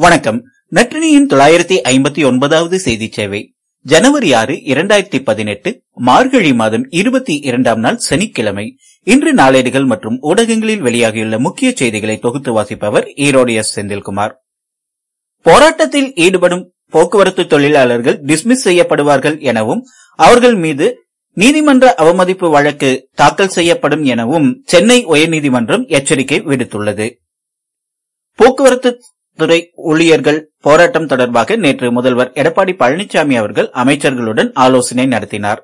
வணக்கம். நற்றினியின் தொள்ளாயிரத்தி ஐம்பத்தி ஒன்பதாவது செய்தி சேவை. ஜனவரி ஆறு இரண்டாயிரத்தி பதினெட்டு மார்கழி மாதம் இருபத்தி இரண்டாம் நாள் சனிக்கிழமை. இன்று நாளேடுகள் மற்றும் ஊடகங்களில் வெளியாகியுள்ள முக்கிய செய்திகளை தொகுத்து வாசிப்பவர் ஈரோடு எஸ். செந்தில்குமார். போராட்டத்தில் ஈடுபடும் போக்குவரத்து தொழிலாளர்கள் டிஸ்மிஸ் செய்யப்படுவார்கள் எனவும் அவர்கள் மீது நீதிமன்ற அவமதிப்பு வழக்கு தாக்கல் செய்யப்படும் எனவும் சென்னை உயர்நீதிமன்றம் எச்சரிக்கை விடுத்துள்ளது. போக்குவரத்து துறை ஊழியர்கள் போராட்டம் தொடர்பாக நேற்று முதல்வர் எடப்பாடி பழனிசாமி அவர்கள் அமைச்சர்களுடன் ஆலோசனை நடத்தினார்.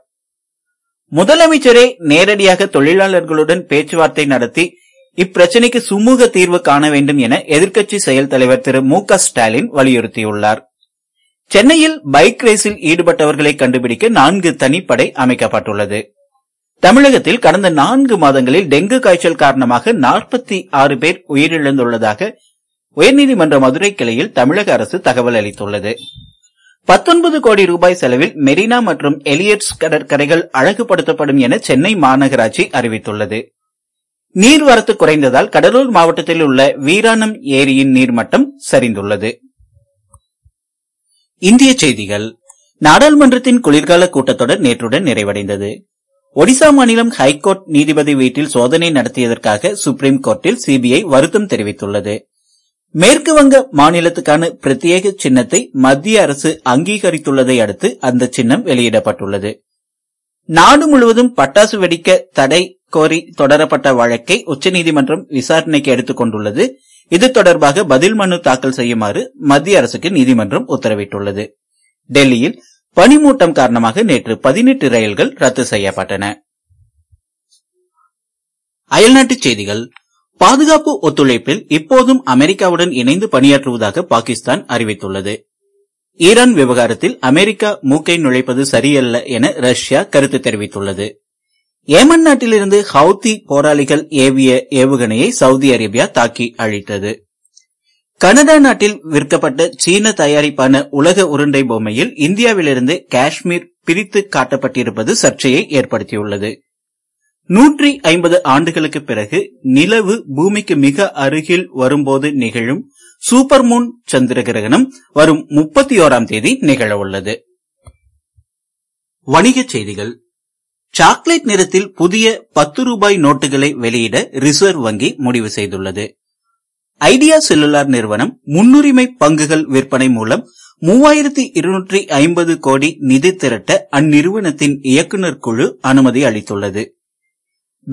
முதலமைச்சரே நேரடியாக தொழிலாளர்களுடன் பேச்சுவார்த்தை நடத்தி இப்பிரச்சினைக்கு சுமூக தீர்வு காண வேண்டும் என எதிர்க்கட்சி செயல் தலைவர் திரு மு ஸ்டாலின் வலியுறுத்தியுள்ளார். சென்னையில் பைக் ரேஸில் ஈடுபட்டவர்களை கண்டுபிடிக்க நான்கு தனிப்படை அமைக்கப்பட்டுள்ளது. தமிழகத்தில் கடந்த நான்கு மாதங்களில் டெங்கு காய்ச்சல் காரணமாக நாற்பத்தி ஆறு பேர் உயிரிழந்துள்ளதாக உயர்நீதிமன்ற மதுரை கிளையில் தமிழக அரசு தகவல் அளித்துள்ளது. பத்தொன்பது கோடி ரூபாய் செலவில் மெரினா மற்றும் எலியட்ஸ் கடற்கரைகள் அழகுபடுத்தப்படும் என சென்னை மாநகராட்சி அறிவித்துள்ளது. நீர்வரத்து குறைந்ததால் கடலூர் மாவட்டத்தில் உள்ள வீராணம் ஏரியின் நீர்மட்டம் சரிந்துள்ளது. இந்திய செய்திகள். நாடாளுமன்றத்தின் குளிர்கால கூட்டத்தொடர் நேற்றுடன் நிறைவடைந்தது. ஒடிசா மாநிலம் ஹைகோர்ட் நீதிபதி வீட்டில் சோதனை நடத்தியதற்காக சுப்ரீம் கோர்ட்டில் சிபிஐ வருத்தம் தெரிவித்துள்ளது. மேற்கு வங்க மாநிலத்துக்கான பிரத்யேக சின்னத்தை மத்திய அரசு அங்கீகரித்துள்ளதை அடுத்து அந்த சின்னம் வெளியிடப்பட்டுள்ளது. நாடு முழுவதும் பட்டாசு வெடிக்க தடை கோரி தொடரப்பட்ட வழக்கை உச்சநீதிமன்றம் விசாரணைக்கு எடுத்துக் கொண்டுள்ளது. இது தொடர்பாக பதில் மனு தாக்கல் செய்யுமாறு மத்திய அரசுக்கு நீதிமன்றம் உத்தரவிட்டுள்ளது. டெல்லியில் பனிமூட்டம் காரணமாக நேற்று பதினெட்டு ரயில்கள் ரத்து செய்யப்பட்டன. அயல்நாட்டுச் செய்திகள். பாதுகாப்பு ஒத்துழைப்பில் இப்போதும் அமெரிக்காவுடன் இணைந்து பணியாற்றுவதாக பாகிஸ்தான் அறிவித்துள்ளது. ஈரான் விவகாரத்தில் அமெரிக்கா மூக்கை நுழைப்பது சரியல்ல என ரஷ்யா கருத்து தெரிவித்துள்ளது. ஏமன் நாட்டிலிருந்து ஹவுதி போராளிகள் ஏவிய ஏவுகணையை சவுதி அரேபியா தாக்கி அழித்தது. கனடா நாட்டில் விற்கப்பட்ட சீன தயாரிப்பான உலக உருண்டை பொம்மையில் இந்தியாவிலிருந்து காஷ்மீர் பிரித்து காட்டப்பட்டிருப்பது சர்ச்சையை ஏற்படுத்தியுள்ளது. நூற்றி ஐம்பது ஆண்டுகளுக்கு பிறகு நிலவு பூமிக்கு மிக அருகில் வரும்போது நிகழும் சூப்பர் மூன் சந்திர கிரகணம் வரும் முப்பத்தி ஓராம் தேதி நிகழவுள்ளது. வணிகச் செய்திகள். சாக்லேட் நிறத்தில் புதிய பத்து ரூபாய் நோட்டுகளை வெளியிட ரிசர்வ் வங்கி முடிவு செய்துள்ளது. ஐடியா செல்லுலார் நிறுவனம் முன்னுரிமை பங்குகள் விற்பனை மூலம் மூவாயிரத்தி இருநூற்றி ஐம்பது கோடி நிதி திரட்ட அந்நிறுவனத்தின் இயக்குநர் குழு அனுமதி அளித்துள்ளது.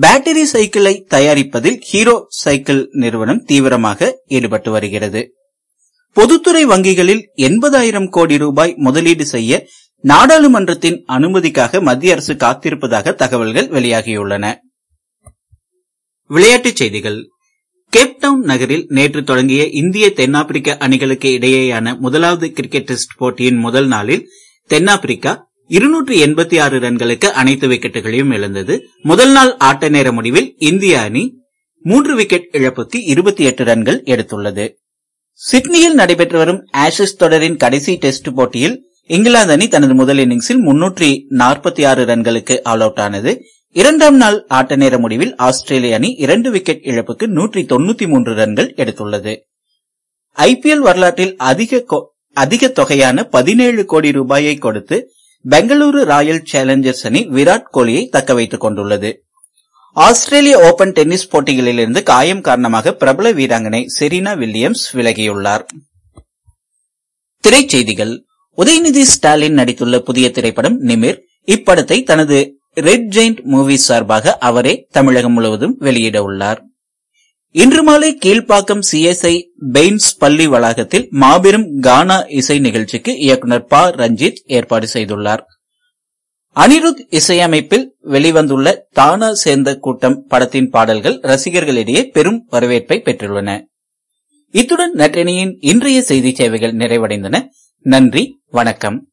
பேட்டரி சைக்கிளை தயாரிப்பதில் ஹீரோ சைக்கிள் நிறுவனம் தீவிரமாக ஈடுபட்டு வருகிறது. பொதுத்துறை வங்கிகளில் எண்பதாயிரம் கோடி ரூபாய் முதலீடு செய்ய நாடாளுமன்றத்தின் அனுமதிக்காக மத்திய அரசு காத்திருப்பதாக தகவல்கள் வெளியாகியுள்ளன. விளையாட்டுச் செய்திகள். கேப்டவுன் நகரில் நேற்று தொடங்கிய இந்திய தென்னாப்பிரிக்க அணிகளுக்கு இடையேயான முதலாவது கிரிக்கெட் டெஸ்ட் போட்டியின் முதல் நாளில் தென்னாப்பிரிக்கா இருநூற்றி எண்பத்தி ஆறு ரன்களுக்கு அனைத்து விக்கெட்டுகளையும் இழந்தது. முதல் நாள் ஆட்ட நேர முடிவில் இந்திய அணி மூன்று விக்கெட் இழப்புக்கு இருபத்தி எட்டு ரன்கள் எடுத்துள்ளது. சிட்னியில் நடைபெற்று வரும் ஆஷஸ் தொடரின் கடைசி டெஸ்ட் போட்டியில் இங்கிலாந்து அணி தனது முதல் இன்னிங்ஸில் முன்னூற்றி நாற்பத்தி ஆறு ரன்களுக்கு ஆல் அவுட் ஆனது. இரண்டாம் நாள் ஆட்ட நேர முடிவில் ஆஸ்திரேலிய அணி இரண்டு விக்கெட் இழப்புக்கு நூற்றி தொன்னூத்தி மூன்று ரன்கள் எடுத்துள்ளது. ஐபிஎல் வரலாற்றில் அதிக அதிக தொகையான பதினேழு கோடி ரூபாயை கொடுத்து பெங்களூரு ராயல் சேலஞ்சர்ஸ் அணி விராட் கோலியை தக்க வைத்துக் கொண்டுள்ளது. ஆஸ்திரேலிய ஓபன் டென்னிஸ் போட்டிகளிலிருந்து காயம் காரணமாக பிரபல வீராங்கனை செரீனா வில்லியம்ஸ் விலகியுள்ளார். திரைச்செய்திகள். உதயநிதி ஸ்டாலின் நடித்துள்ள புதிய திரைப்படம் நிமிர். இப்படத்தை தனது ரெட் ஜெயிண்ட் மூவி சார்பாக அவரே தமிழகம் முழுவதும் வெளியிட உள்ளார். இன்று மாலை கீழ்ப்பாக்கம் சிஎஸ்ஐ பெயின்ஸ் பள்ளி வளாகத்தில் மாபெரும் கானா இசை நிகழ்ச்சிக்கு இயக்குநர் ப. ரஞ்சித் ஏற்பாடு செய்துள்ளார். அனிருத் இசையமைப்பில் வெளிவந்துள்ள தானா சேர்ந்த கூட்டம் படத்தின் பாடல்கள் ரசிகர்களிடையே பெரும் வரவேற்பை பெற்றுள்ளன. இத்துடன் நற்றினியின் இன்றைய செய்தி சேவைகள் நிறைவடைந்தன. நன்றி வணக்கம்.